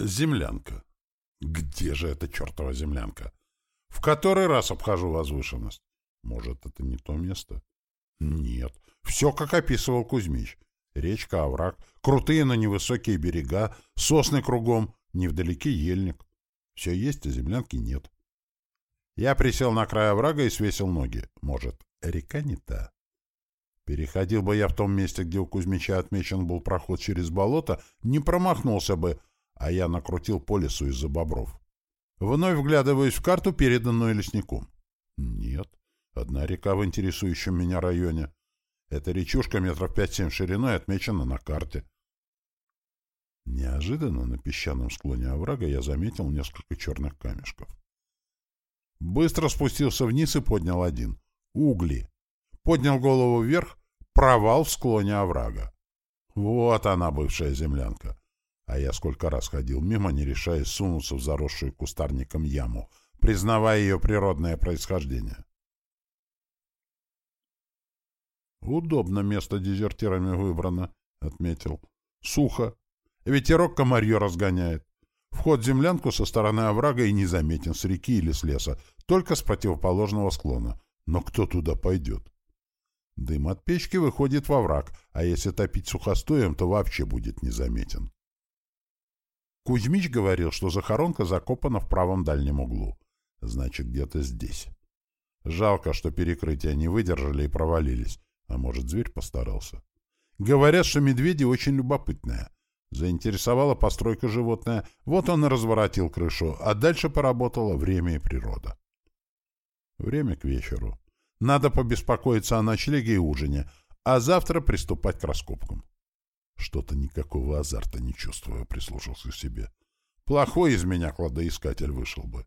Землянка. Где же эта чертова землянка? В который раз обхожу возвышенность. Может, это не то место? Нет. Все, как описывал Кузьмич. Речка, овраг, крутые, но невысокие берега, сосны кругом, невдалеке ельник. Все есть, а землянки нет. Я присел на край оврага и свесил ноги. Может, река не та? Переходил бы я в том месте, где у Кузьмича отмечен был проход через болото, не промахнулся бы, а я накрутил по лесу из-за бобров. Вновь вглядываюсь в карту, переданную лесником. Нет, одна река в интересующем меня районе. Эта речушка метров пять-семь шириной отмечена на карте. Неожиданно на песчаном склоне оврага я заметил несколько черных камешков. Быстро спустился вниз и поднял один. Угли. Поднял голову вверх. Провал в склоне оврага. Вот она, бывшая землянка. А я сколько раз ходил мимо, не решаясь сунуться в заросшую кустарником яму, признавая ее природное происхождение. «Удобно место дезертирами выбрано», — отметил. «Сухо. Ветерок комарье разгоняет. Вход в землянку со стороны оврага и незаметен с реки или с леса, только с противоположного склона. Но кто туда пойдет? Дым от печки выходит во враг, а если топить сухостоем, то вообще будет незаметен. Кузьмич говорил, что захоронка закопана в правом дальнем углу. Значит, где-то здесь. Жалко, что перекрытия не выдержали и провалились. А может, зверь постарался. Говорят, что медведи очень любопытные. Заинтересовала постройка животное, вот он и разворотил крышу, а дальше поработало время и природа. Время к вечеру. Надо побеспокоиться о ночлеге и ужине, а завтра приступать к раскопкам. Что-то никакого азарта не чувствую, прислушался к себе. Плохой из меня кладоискатель вышел бы.